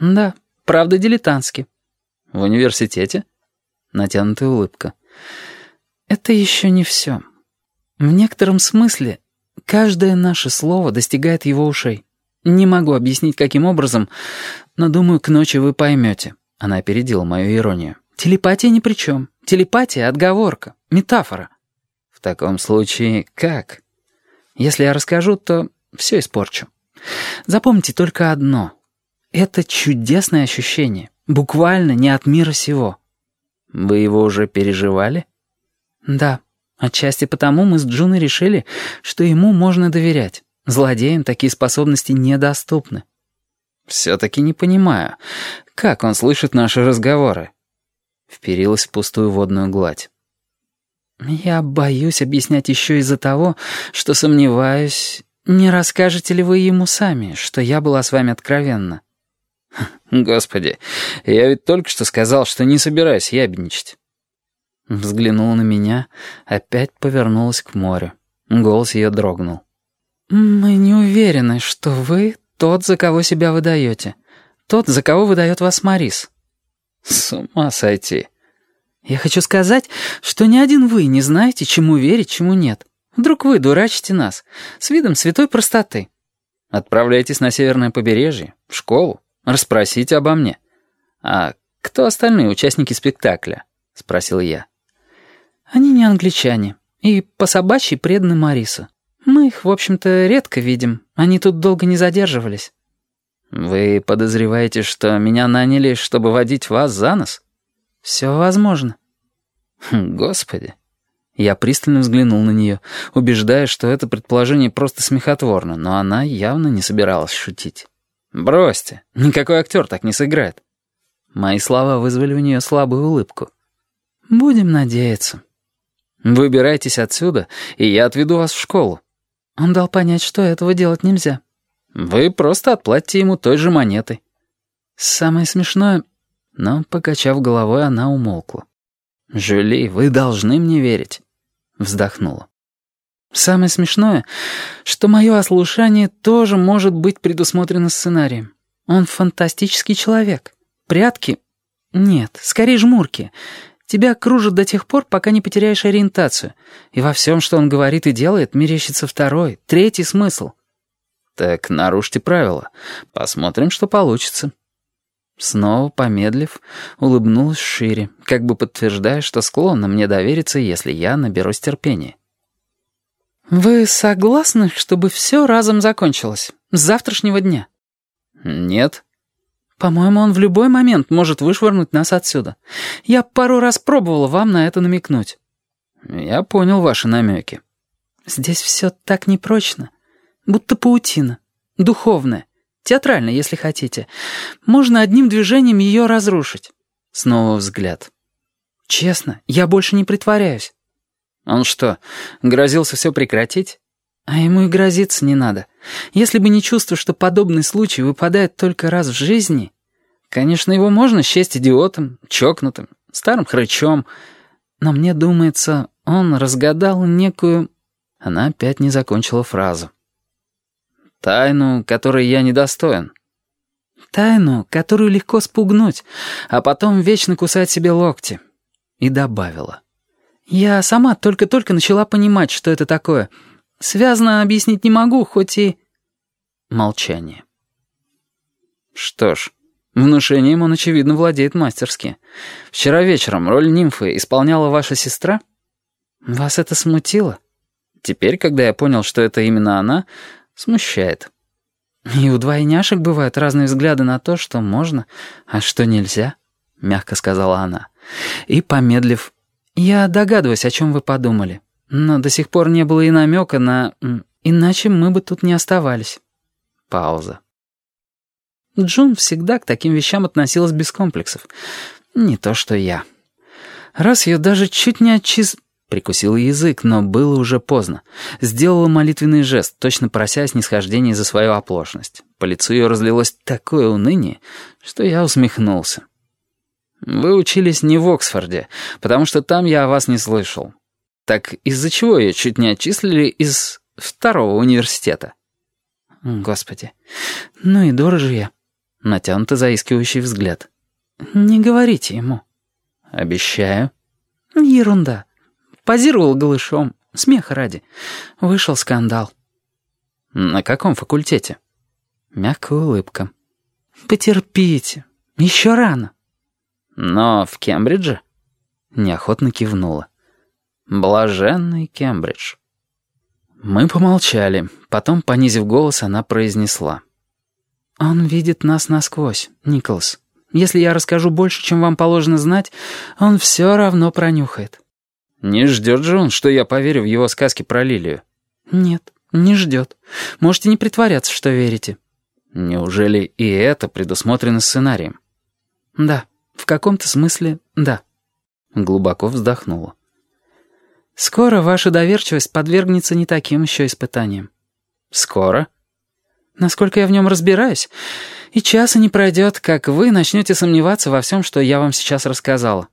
«Да, правда дилетантски». «В университете?» Натянутая улыбка. «Это еще не все. В некотором смысле каждое наше слово достигает его ушей. Не могу объяснить, каким образом, но думаю, к ночи вы поймете». Она опередила мою иронию. «Телепатия ни при чем. Телепатия — отговорка, метафора». «В таком случае как?» «Если я расскажу, то все испорчу. Запомните только одно. Это чудесное ощущение, буквально не от мира сего». «Вы его уже переживали?» «Да. Отчасти потому мы с Джуной решили, что ему можно доверять. Злодеям такие способности недоступны». «Все-таки не понимаю, как он слышит наши разговоры?» Вперилась в пустую водную гладь. «Я боюсь объяснять еще из-за того, что сомневаюсь, не расскажете ли вы ему сами, что я была с вами откровенна?» «Господи, я ведь только что сказал, что не собираюсь ябедничать». Взглянула на меня, опять повернулась к морю. Голос ее дрогнул. «Мы не уверены, что вы тот, за кого себя выдаете. Тот, за кого выдает вас Марис». «С ума сойти». «Я хочу сказать, что ни один вы не знаете, чему верить, чему нет. Вдруг вы дурачите нас, с видом святой простоты». «Отправляйтесь на северное побережье, в школу, расспросите обо мне». «А кто остальные участники спектакля?» — спросил я. «Они не англичане и по собачьи преданы Марису. Мы их, в общем-то, редко видим. Они тут долго не задерживались». «Вы подозреваете, что меня наняли, чтобы водить вас за нос?» «Все возможно». Хм, «Господи». Я пристально взглянул на нее, убеждая, что это предположение просто смехотворно, но она явно не собиралась шутить. «Бросьте, никакой актер так не сыграет». Мои слова вызвали у нее слабую улыбку. «Будем надеяться». «Выбирайтесь отсюда, и я отведу вас в школу». Он дал понять, что этого делать нельзя. Вы просто отплатите ему той же монетой. Самое смешное... Но, покачав головой, она умолкла. «Жюли, вы должны мне верить», — вздохнула. «Самое смешное, что мое ослушание тоже может быть предусмотрено сценарием. Он фантастический человек. Прятки? Нет, скорее жмурки. Тебя кружат до тех пор, пока не потеряешь ориентацию. И во всем, что он говорит и делает, мерещится второй, третий смысл. Так нарушьте правила. Посмотрим, что получится. Снова, помедлив, улыбнулась шире, как бы подтверждая, что склонна мне довериться, если я наберусь терпения. «Вы согласны, чтобы все разом закончилось? С завтрашнего дня?» «Нет», по-моему, он в любой момент может вышвырнуть нас отсюда. Я пару раз пробовала вам на это намекнуть». «Я понял ваши намеки». «Здесь все так непрочно. Будто паутина. Духовная. Театральная, если хотите. Можно одним движением ее разрушить». Снова взгляд. «Честно, я больше не притворяюсь». «Он что, грозился все прекратить?» А ему и грозиться не надо. Если бы не чувство, что подобный случай выпадает только раз в жизни... Конечно, его можно счесть идиотом, чокнутым, старым хрычом. Но мне думается, он разгадал некую... Она опять не закончила фразу. «Тайну, которой я недостоин». «Тайну, которую легко спугнуть, а потом вечно кусать себе локти». И добавила. «Я сама только-только начала понимать, что это такое». Связно объяснить не могу, хоть и...» Молчание. «Что ж, внушением он, очевидно, владеет мастерски. Вчера вечером роль нимфы исполняла ваша сестра? Вас это смутило?» Теперь, когда я понял, что это именно она, смущает. «И у двойняшек бывают разные взгляды на то, что можно, а что нельзя», — мягко сказала она. И, помедлив, «Я догадываюсь, о чем вы подумали». Но до сих пор не было и намека на... Иначе мы бы тут не оставались. Пауза. Джун всегда к таким вещам относилась без комплексов. Не то что я. Раз ее даже чуть не отчиз... Прикусила язык, но было уже поздно. Сделала молитвенный жест, точно прося снисхождения за свою оплошность. По лицу ее разлилось такое уныние, что я усмехнулся. «Вы учились не в Оксфорде, потому что там я о вас не слышал. Так из-за чего ее чуть не отчислили из второго университета? Господи, ну и дороже я. Натянуто заискивающий взгляд. «Не говорите ему». «Обещаю». «Ерунда. Позировал голышом. Смеха ради. Вышел скандал». «На каком факультете?» Мягкая улыбка. «Потерпите. Еще рано». «Но в Кембридже?» Неохотно кивнула. «Блаженный Кембридж». Мы помолчали. Потом, понизив голос, она произнесла. «Он видит нас насквозь, Николас. Если я расскажу больше, чем вам положено знать, он все равно пронюхает». «Не ждет же он, что я поверю в его сказки про Лилию?» «Нет, не ждет. Можете не притворяться, что верите». «Неужели и это предусмотрено сценарием?» «Да, в каком-то смысле да». Глубоко вздохнула. «Скоро ваша доверчивость подвергнется не таким еще испытаниям». «Скоро?» «Насколько я в нем разбираюсь, и часа не пройдет, как вы начнете сомневаться во всем, что я вам сейчас рассказала».